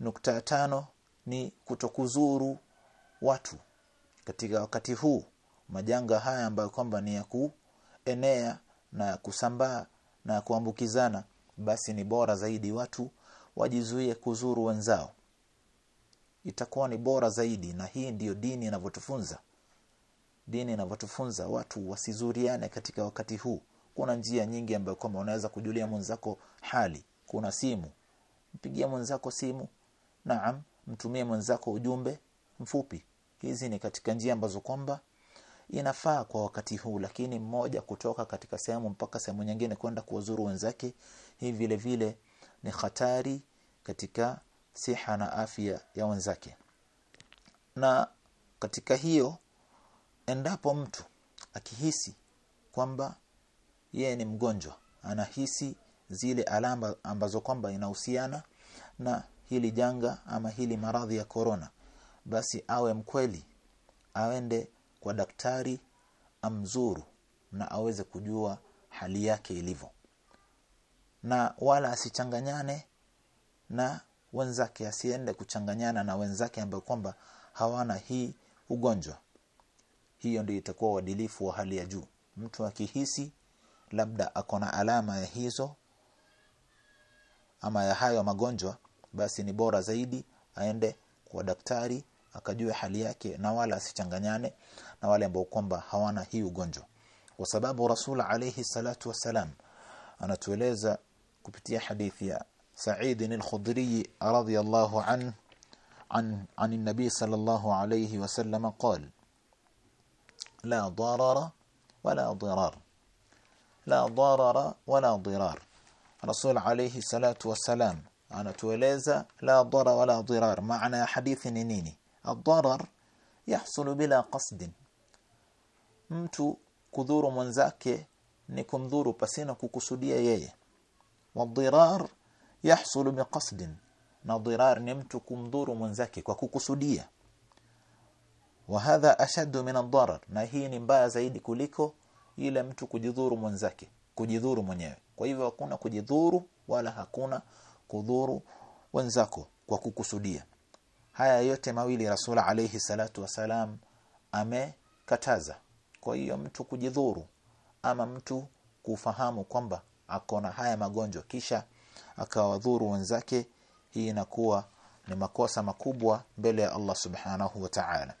nukta ya tano ni kutokuzuru watu. Katika wakati huu majanga haya ambayo kwamba ni ya kuenea na kusambaa na kuambukizana basi ni bora zaidi watu wajizuie kuzuru wenzao. Itakuwa ni bora zaidi na hii ndiyo dini inavyotufunza. Dini inavyotufunza watu wasizuriane katika wakati huu. Kuna njia nyingi ambayo kwamba unaweza kujulia mwenzako hali. Kuna simu. Mpigia mwenzako simu naam mtumie mwenzako ujumbe mfupi. Hizi ni katika njia ambazo kwamba inafaa kwa wakati huu lakini mmoja kutoka katika sehemu mpaka sehemu nyingine kwenda kuwazuru wenzake hii vile vile ni hatari katika siha na afya ya wenzake. Na katika hiyo endapo mtu akihisi kwamba yeye ni mgonjwa anahisi zile alama ambazo kwamba inahusiana na hili janga ama hili maradhi ya korona basi awe mkweli aende kwa daktari amzuru na aweze kujua hali yake ilivyo. Na wala asichanganyane na wenzake asiende kuchanganyana na wenzake ambao kwamba hawana hii ugonjwa. Hiyo ndio itakuwa uadilifu wa hali ya juu. Mtu akihisi labda akona alama ya hizo ama ya hayo magonjwa basi ni bora zaidi aende kwa daktari akajue hali yake na wala asichanganyane na wale ambao kwamba hawana hii ugonjwa kwa sababu rasul alayhi salatu wasalam anatueleza kupitia hadithi ya Sa'id al-Khudri radhiyallahu an عن عن النبي صلى الله عليه وسلم قال لا ضرر ولا ضرار لا ضرر ولا ضرار رسول عليه الصلاة والسلام anatueleza la dhara wala dhirar maana ya hadithi ni nini? Adharar yahsulu bila qasdin. Mtu kudhuru mwenzake ni kumdhuru pasina kukusudia yeye. Wadhirar yahsulu biqasdin na dhirar ni mtu kumdhuru mwenzake kwa kukusudia. Hadha ashaddu min ad na hii ni mbaya zaidi kuliko ile mtu kujidhuru mwenzake. Kujidhuru mwenyewe. Kwa hivyo hakuna kujidhuru wala hakuna kudhuru wenzako kwa kukusudia. Haya yote mawili rasul alayhi salatu wasalam amekataza. Kwa hiyo mtu kujidhuru ama mtu kufahamu kwamba akona haya magonjwa kisha akawadhuru wenzake hii inakuwa ni makosa makubwa mbele ya Allah subhanahu wa ta'ala